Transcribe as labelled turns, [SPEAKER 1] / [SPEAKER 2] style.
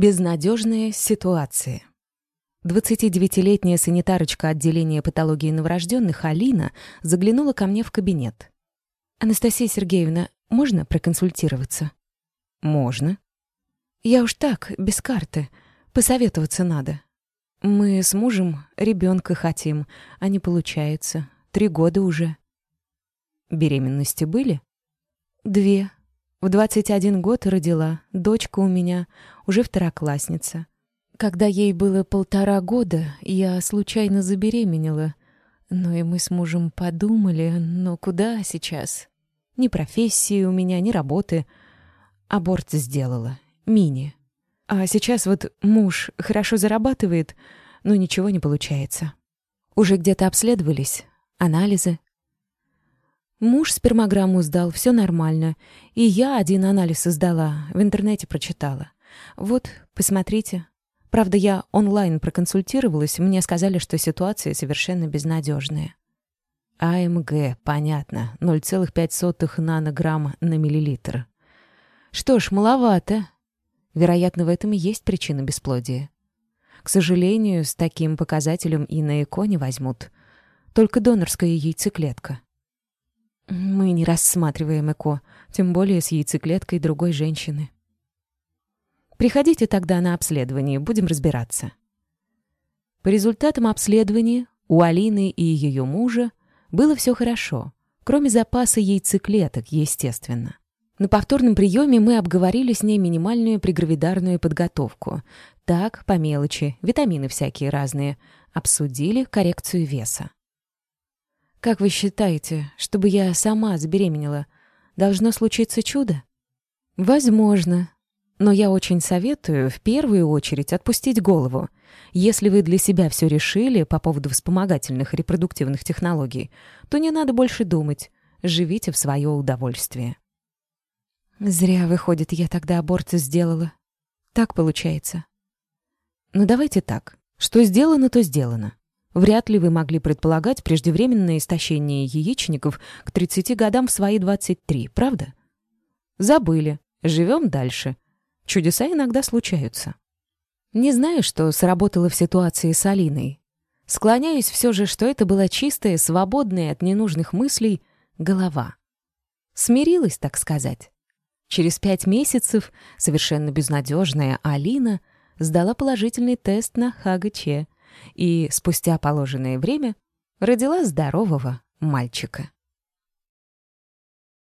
[SPEAKER 1] Безнадежная ситуация. 29-летняя санитарочка отделения патологии новорожденных Алина заглянула ко мне в кабинет. «Анастасия Сергеевна, можно проконсультироваться?» «Можно». «Я уж так, без карты. Посоветоваться надо. Мы с мужем ребенка хотим, а не получается. Три года уже». «Беременности были?» «Две. В 21 год родила. Дочка у меня уже второклассница. Когда ей было полтора года, я случайно забеременела. Ну и мы с мужем подумали, ну куда сейчас? Ни профессии у меня, ни работы. Аборт сделала. Мини. А сейчас вот муж хорошо зарабатывает, но ничего не получается. Уже где-то обследовались, анализы. Муж спермограмму сдал, все нормально. И я один анализ сдала, в интернете прочитала. Вот, посмотрите. Правда, я онлайн проконсультировалась, мне сказали, что ситуация совершенно безнадежная. АМГ, понятно, 0,5 нанограмм на миллилитр. Что ж, маловато. Вероятно, в этом и есть причина бесплодия. К сожалению, с таким показателем и на ЭКО не возьмут. Только донорская яйцеклетка. Мы не рассматриваем ЭКО, тем более с яйцеклеткой другой женщины. Приходите тогда на обследование, будем разбираться. По результатам обследования у Алины и ее мужа было все хорошо, кроме запаса яйцеклеток, естественно. На повторном приеме мы обговорили с ней минимальную пригравидарную подготовку. Так, по мелочи, витамины всякие разные. Обсудили коррекцию веса. «Как вы считаете, чтобы я сама забеременела, должно случиться чудо?» «Возможно», но я очень советую в первую очередь отпустить голову. Если вы для себя все решили по поводу вспомогательных репродуктивных технологий, то не надо больше думать. Живите в свое удовольствие. Зря, выходит, я тогда аборт сделала. Так получается. Ну давайте так. Что сделано, то сделано. Вряд ли вы могли предполагать преждевременное истощение яичников к 30 годам в свои 23, правда? Забыли. Живем дальше. Чудеса иногда случаются. Не знаю, что сработало в ситуации с Алиной. Склоняюсь все же, что это была чистая, свободная от ненужных мыслей голова. Смирилась, так сказать. Через пять месяцев совершенно безнадежная Алина сдала положительный тест на ХГЧ и спустя положенное время родила здорового мальчика.